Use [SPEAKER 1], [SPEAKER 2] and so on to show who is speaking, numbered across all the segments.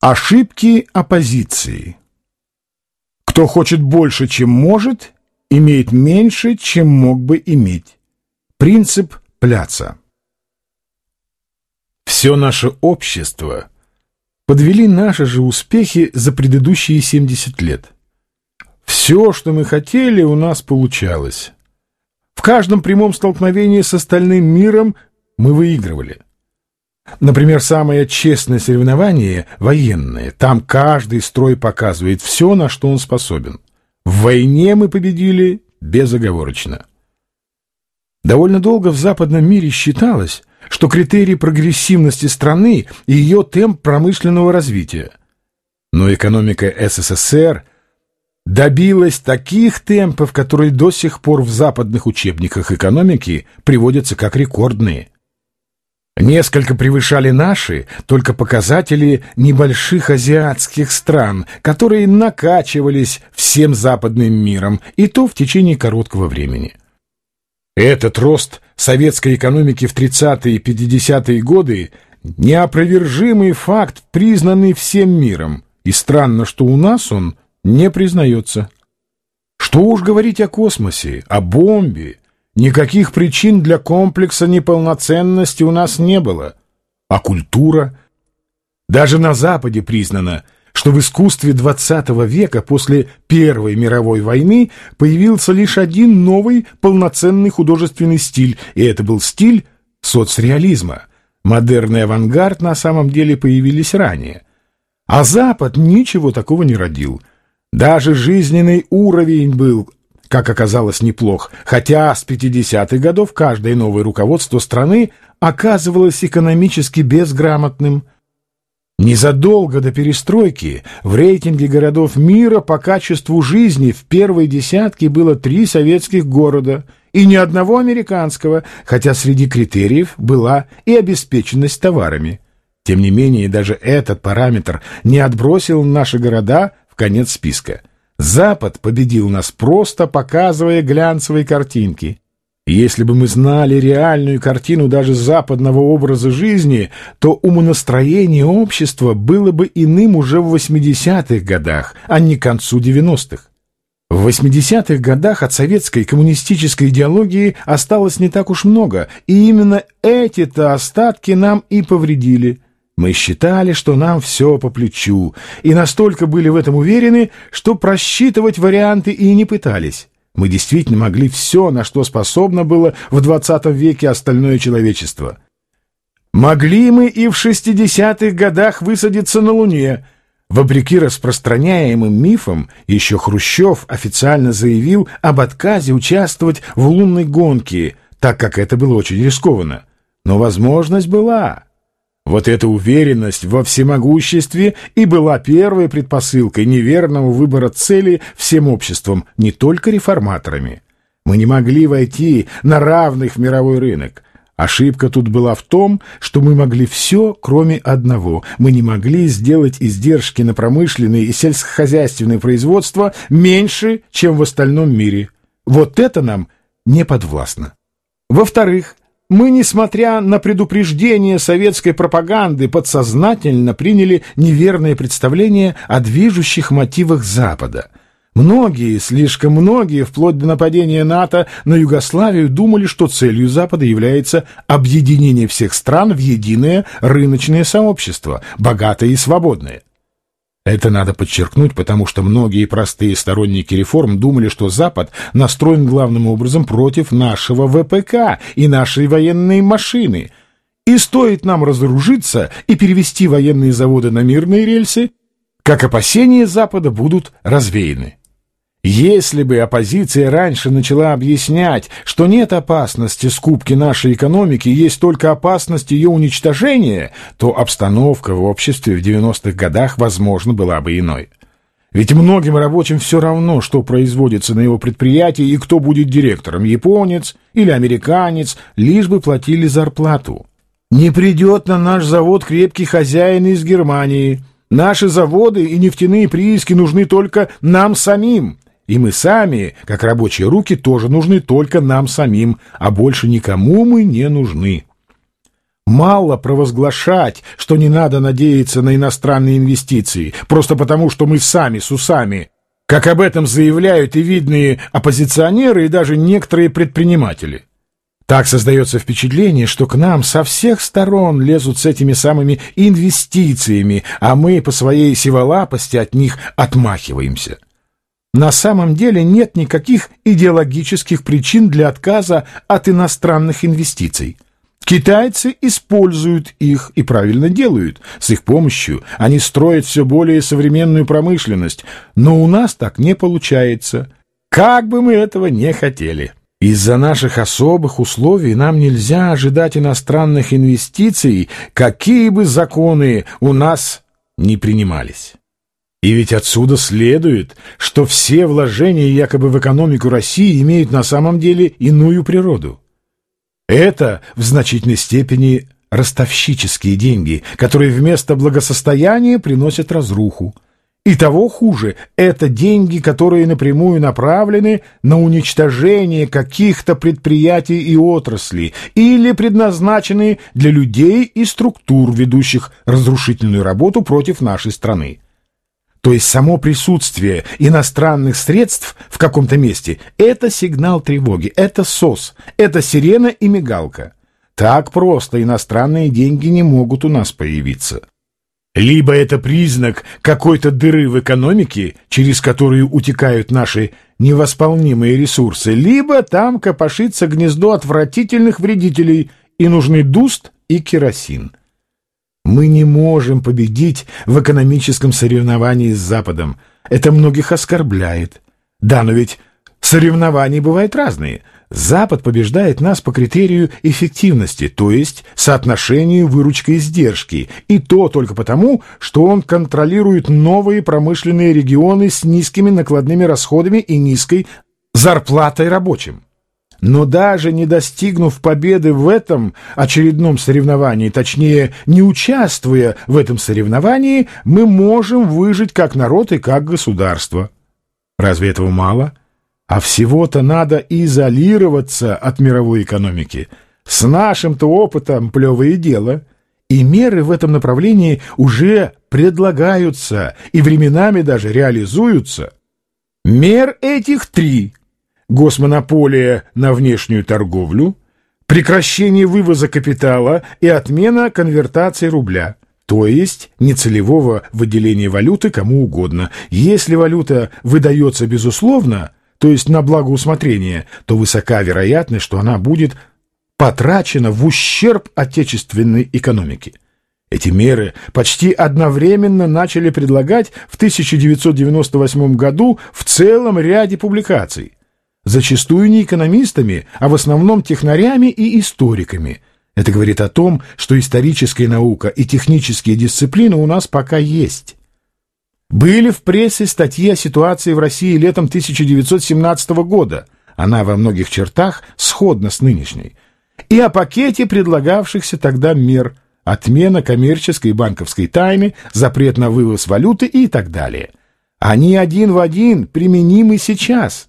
[SPEAKER 1] Ошибки оппозиции. Кто хочет больше, чем может, имеет меньше, чем мог бы иметь. Принцип Пляца. Все наше общество подвели наши же успехи за предыдущие 70 лет. Все, что мы хотели, у нас получалось. В каждом прямом столкновении с остальным миром мы выигрывали – Например, самое честное соревнование — военное. Там каждый строй показывает все, на что он способен. В войне мы победили безоговорочно. Довольно долго в западном мире считалось, что критерий прогрессивности страны — ее темп промышленного развития. Но экономика СССР добилась таких темпов, которые до сих пор в западных учебниках экономики приводятся как рекордные — Несколько превышали наши только показатели небольших азиатских стран, которые накачивались всем западным миром, и то в течение короткого времени. Этот рост советской экономики в 30-е и 50-е годы – неопровержимый факт, признанный всем миром, и странно, что у нас он не признается. Что уж говорить о космосе, о бомбе, Никаких причин для комплекса неполноценности у нас не было. А культура? Даже на Западе признано, что в искусстве XX века после Первой мировой войны появился лишь один новый полноценный художественный стиль, и это был стиль соцреализма. Модерн и авангард на самом деле появились ранее. А Запад ничего такого не родил. Даже жизненный уровень был как оказалось, неплох, хотя с 50-х годов каждое новое руководство страны оказывалось экономически безграмотным. Незадолго до перестройки в рейтинге городов мира по качеству жизни в первой десятке было три советских города и ни одного американского, хотя среди критериев была и обеспеченность товарами. Тем не менее, даже этот параметр не отбросил наши города в конец списка. Запад победил нас, просто показывая глянцевые картинки. Если бы мы знали реальную картину даже западного образа жизни, то умонастроение общества было бы иным уже в 80-х годах, а не к концу 90-х. В 80-х годах от советской коммунистической идеологии осталось не так уж много, и именно эти-то остатки нам и повредили – мы считали, что нам все по плечу, и настолько были в этом уверены, что просчитывать варианты и не пытались. Мы действительно могли все, на что способно было в XX веке остальное человечество. Могли мы и в 60-х годах высадиться на Луне. Вопреки распространяемым мифам, еще Хрущев официально заявил об отказе участвовать в лунной гонке, так как это было очень рискованно. Но возможность была. Вот эта уверенность во всемогуществе и была первой предпосылкой неверного выбора цели всем обществом, не только реформаторами. Мы не могли войти на равных в мировой рынок. Ошибка тут была в том, что мы могли все, кроме одного. Мы не могли сделать издержки на промышленное и сельскохозяйственное производство меньше, чем в остальном мире. Вот это нам не подвластно. Во-вторых, мы, несмотря на предупреждение советской пропаганды, подсознательно приняли неверное представление о движущих мотивах Запада. Многие, слишком многие, вплоть до нападения НАТО на Югославию, думали, что целью Запада является объединение всех стран в единое рыночное сообщество, богатое и свободное. Это надо подчеркнуть, потому что многие простые сторонники реформ думали, что Запад настроен главным образом против нашего ВПК и нашей военной машины. И стоит нам разоружиться и перевести военные заводы на мирные рельсы, как опасения Запада будут развеяны. Если бы оппозиция раньше начала объяснять, что нет опасности скупки нашей экономики, есть только опасность ее уничтожения, то обстановка в обществе в 90-х годах, возможно, была бы иной. Ведь многим рабочим все равно, что производится на его предприятии и кто будет директором, японец или американец, лишь бы платили зарплату. Не придет на наш завод крепкий хозяин из Германии. Наши заводы и нефтяные прииски нужны только нам самим. И мы сами, как рабочие руки, тоже нужны только нам самим, а больше никому мы не нужны. Мало провозглашать, что не надо надеяться на иностранные инвестиции, просто потому, что мы сами с усами, как об этом заявляют и видные оппозиционеры, и даже некоторые предприниматели. Так создается впечатление, что к нам со всех сторон лезут с этими самыми инвестициями, а мы по своей сиволапости от них отмахиваемся. На самом деле нет никаких идеологических причин для отказа от иностранных инвестиций. Китайцы используют их и правильно делают. С их помощью они строят все более современную промышленность, но у нас так не получается. Как бы мы этого не хотели. Из-за наших особых условий нам нельзя ожидать иностранных инвестиций, какие бы законы у нас не принимались. И ведь отсюда следует, что все вложения якобы в экономику России имеют на самом деле иную природу. Это в значительной степени ростовщические деньги, которые вместо благосостояния приносят разруху. И того хуже, это деньги, которые напрямую направлены на уничтожение каких-то предприятий и отраслей или предназначены для людей и структур, ведущих разрушительную работу против нашей страны. То есть само присутствие иностранных средств в каком-то месте – это сигнал тревоги, это СОС, это сирена и мигалка. Так просто иностранные деньги не могут у нас появиться. Либо это признак какой-то дыры в экономике, через которую утекают наши невосполнимые ресурсы, либо там копошится гнездо отвратительных вредителей, и нужны дуст и керосин. Мы не можем победить в экономическом соревновании с Западом. Это многих оскорбляет. Да, но ведь соревнования бывают разные – Запад побеждает нас по критерию эффективности, то есть соотношению выручка-издержки, и то только потому, что он контролирует новые промышленные регионы с низкими накладными расходами и низкой зарплатой рабочим. Но даже не достигнув победы в этом очередном соревновании, точнее, не участвуя в этом соревновании, мы можем выжить как народ и как государство. Разве этого мало? А всего-то надо изолироваться от мировой экономики. С нашим-то опытом плевое дело. И меры в этом направлении уже предлагаются и временами даже реализуются. Мер этих три. Госмонополия на внешнюю торговлю, прекращение вывоза капитала и отмена конвертации рубля – то есть нецелевого выделения валюты кому угодно. Если валюта выдается безусловно, то есть на благоусмотрение, то высока вероятность, что она будет потрачена в ущерб отечественной экономике. Эти меры почти одновременно начали предлагать в 1998 году в целом ряде публикаций, зачастую не экономистами, а в основном технарями и историками. Это говорит о том, что историческая наука и технические дисциплины у нас пока есть. Были в прессе статьи о ситуации в России летом 1917 года. Она во многих чертах сходна с нынешней. И о пакете предлагавшихся тогда мер – отмена коммерческой и банковской тайны, запрет на вывоз валюты и так далее. Они один в один применимы сейчас.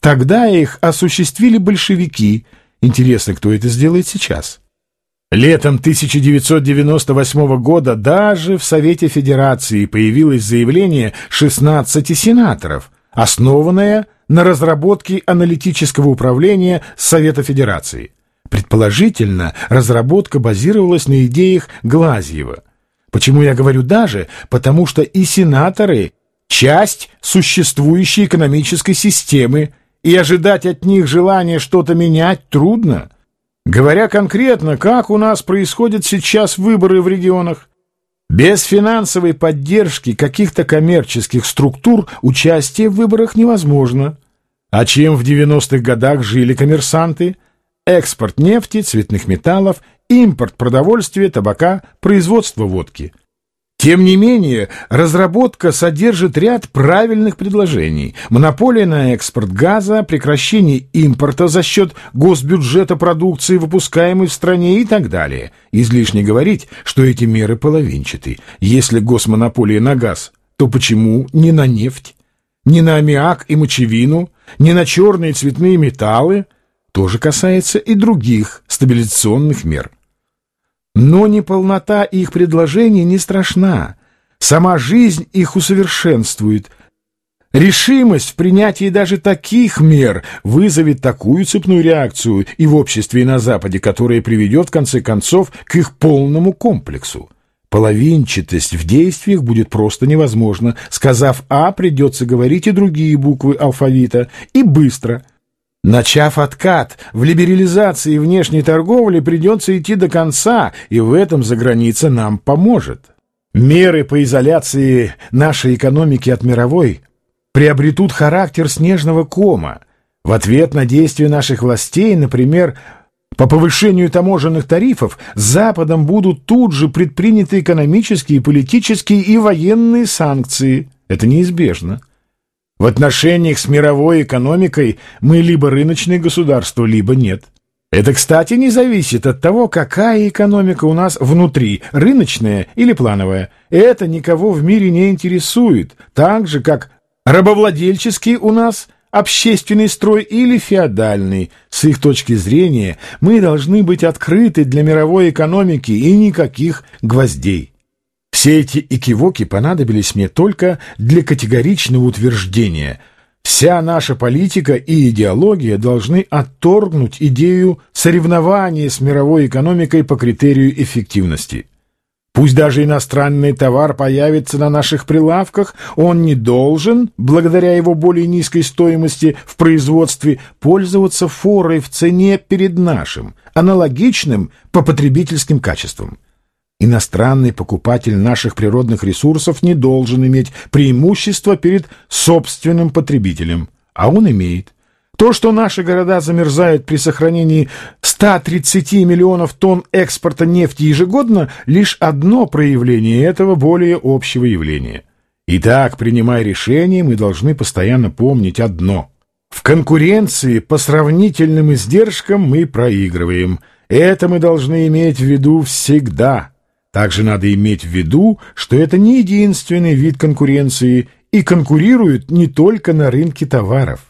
[SPEAKER 1] Тогда их осуществили большевики. Интересно, кто это сделает сейчас? Летом 1998 года даже в Совете Федерации появилось заявление 16 сенаторов, основанное на разработке аналитического управления Совета Федерации. Предположительно, разработка базировалась на идеях Глазьева. Почему я говорю «даже»? Потому что и сенаторы – часть существующей экономической системы, и ожидать от них желания что-то менять трудно – Говоря конкретно, как у нас происходят сейчас выборы в регионах? Без финансовой поддержки каких-то коммерческих структур участие в выборах невозможно. А чем в 90-х годах жили коммерсанты? Экспорт нефти, цветных металлов, импорт продовольствия, табака, производство водки. Тем не менее, разработка содержит ряд правильных предложений. Монополия на экспорт газа, прекращение импорта за счет госбюджета продукции, выпускаемой в стране и так далее. Излишне говорить, что эти меры половинчаты. Если госмонополия на газ, то почему не на нефть? Не на аммиак и мочевину, не на черные цветные металлы? Тоже касается и других стабилизационных мер. Но неполнота их предложений не страшна. Сама жизнь их усовершенствует. Решимость в принятии даже таких мер вызовет такую цепную реакцию и в обществе, и на Западе, которая приведет, в конце концов, к их полному комплексу. Половинчатость в действиях будет просто невозможна. Сказав «А», придется говорить и другие буквы алфавита, и быстро. Начав откат в либерализации внешней торговли, придется идти до конца, и в этом заграница нам поможет. Меры по изоляции нашей экономики от мировой приобретут характер снежного кома. В ответ на действия наших властей, например, по повышению таможенных тарифов, Западом будут тут же предприняты экономические, политические и военные санкции. Это неизбежно. В отношениях с мировой экономикой мы либо рыночное государство, либо нет. Это, кстати, не зависит от того, какая экономика у нас внутри, рыночная или плановая. Это никого в мире не интересует, так же, как Рабовладельческий у нас общественный строй или феодальный. С их точки зрения мы должны быть открыты для мировой экономики и никаких гвоздей. Все эти экивоки понадобились мне только для категоричного утверждения. Вся наша политика и идеология должны отторгнуть идею соревнования с мировой экономикой по критерию эффективности. Пусть даже иностранный товар появится на наших прилавках, он не должен, благодаря его более низкой стоимости в производстве, пользоваться форой в цене перед нашим, аналогичным по потребительским качествам. Иностранный покупатель наших природных ресурсов не должен иметь преимущества перед собственным потребителем, а он имеет. То, что наши города замерзают при сохранении 130 миллионов тонн экспорта нефти ежегодно, лишь одно проявление этого более общего явления. Итак, принимая решение, мы должны постоянно помнить одно. В конкуренции по сравнительным издержкам мы проигрываем. Это мы должны иметь в виду всегда. Также надо иметь в виду, что это не единственный вид конкуренции и конкурируют не только на рынке товаров.